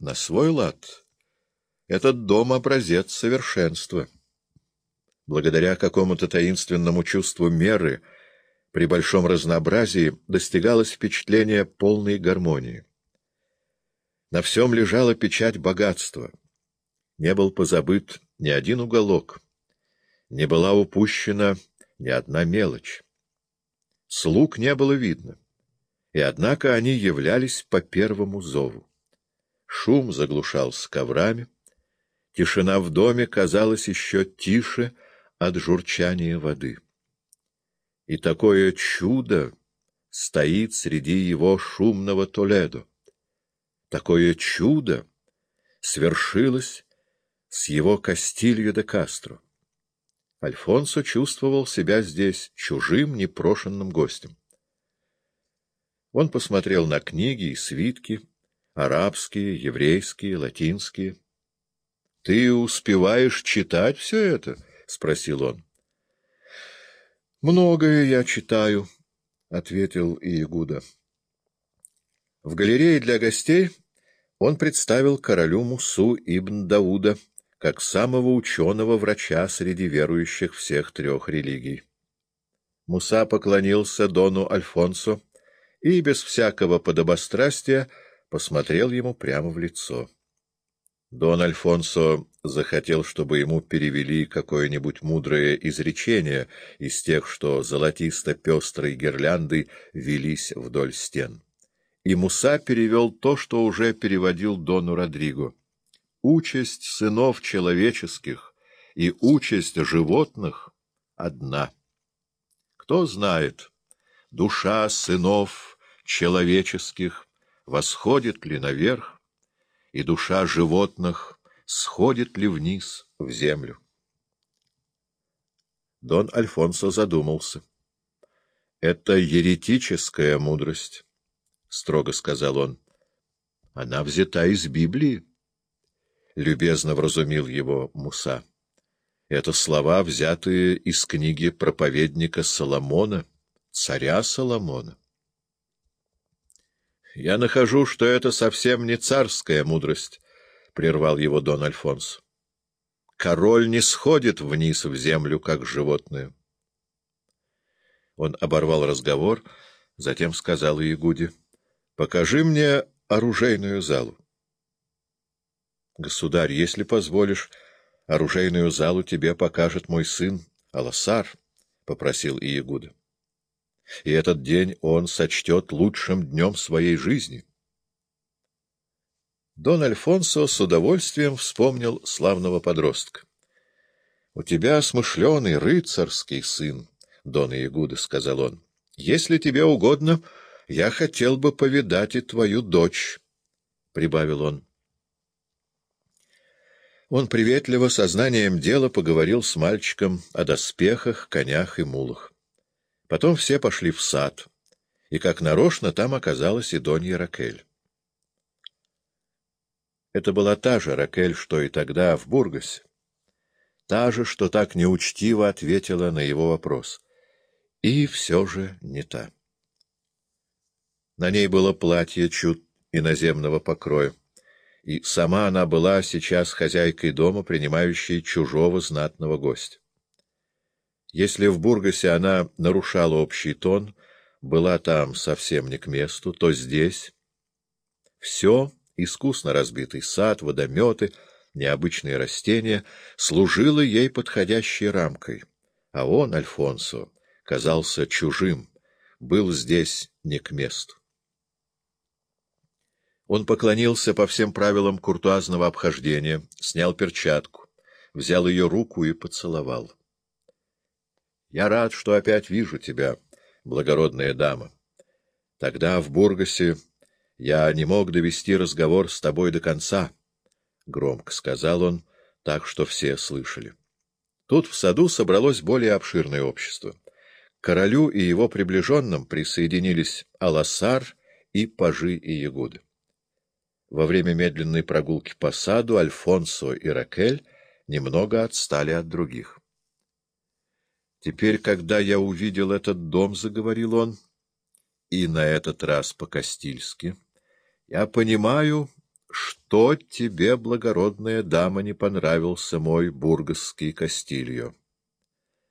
на свой лад. Этот дом — образец совершенства. Благодаря какому-то таинственному чувству меры при большом разнообразии достигалось впечатление полной гармонии. На всем лежала печать богатства. Не был позабыт ни один уголок, не была упущена ни одна мелочь. Слуг не было видно, и однако они являлись по первому зову. Шум заглушался коврами, тишина в доме казалась еще тише от журчания воды. И такое чудо стоит среди его шумного Толедо. Такое чудо свершилось с его Кастилью де Кастро. Альфонсо чувствовал себя здесь чужим, непрошенным гостем. Он посмотрел на книги и свитки, арабские, еврейские, латинские. — Ты успеваешь читать все это? — спросил он. — Многое я читаю, — ответил Иегуда. В галерее для гостей он представил королю Мусу ибн Дауда как самого ученого врача среди верующих всех трех религий. Муса поклонился Дону Альфонсо и без всякого подобострастия посмотрел ему прямо в лицо. Дон Альфонсо захотел, чтобы ему перевели какое-нибудь мудрое изречение из тех, что золотисто-пестрой гирляндой велись вдоль стен и Муса перевел то, что уже переводил Дону Родриго. Участь сынов человеческих и участь животных одна. Кто знает, душа сынов человеческих восходит ли наверх, и душа животных сходит ли вниз в землю. Дон Альфонсо задумался. Это еретическая мудрость. — строго сказал он. — Она взята из Библии. Любезно вразумил его Муса. Это слова, взятые из книги проповедника Соломона, царя Соломона. — Я нахожу, что это совсем не царская мудрость, — прервал его Дон Альфонс. — Король не сходит вниз в землю, как животное. Он оборвал разговор, затем сказал Иегуде. — Покажи мне оружейную залу. Государь, если позволишь, оружейную залу тебе покажет мой сын Аласар, — попросил Иегуда. И этот день он сочтет лучшим днем своей жизни. Дон Альфонсо с удовольствием вспомнил славного подростка. — У тебя смышленый рыцарский сын, — Дон Иегуда, — сказал он. — Если тебе угодно... Я хотел бы повидать и твою дочь, — прибавил он. Он приветливо, сознанием дела, поговорил с мальчиком о доспехах, конях и мулах. Потом все пошли в сад, и, как нарочно, там оказалась и Донья Ракель. Это была та же Ракель, что и тогда в Бургасе. Та же, что так неучтиво ответила на его вопрос. И все же не та. На ней было платье чуть иноземного покроя, и сама она была сейчас хозяйкой дома, принимающей чужого знатного гостя. Если в Бургасе она нарушала общий тон, была там совсем не к месту, то здесь все, искусно разбитый сад, водометы, необычные растения, служило ей подходящей рамкой, а он, Альфонсо, казался чужим, был здесь не к месту. Он поклонился по всем правилам куртуазного обхождения, снял перчатку, взял ее руку и поцеловал. — Я рад, что опять вижу тебя, благородная дама. Тогда в Бургасе я не мог довести разговор с тобой до конца, — громко сказал он, так что все слышали. Тут в саду собралось более обширное общество. К королю и его приближенным присоединились Аласар и Пажи и Ягуды. Во время медленной прогулки по саду Альфонсо и Ракель немного отстали от других. «Теперь, когда я увидел этот дом, — заговорил он, — и на этот раз по-кастильски, я понимаю, что тебе, благородная дама, не понравился мой бургасский Кастильо?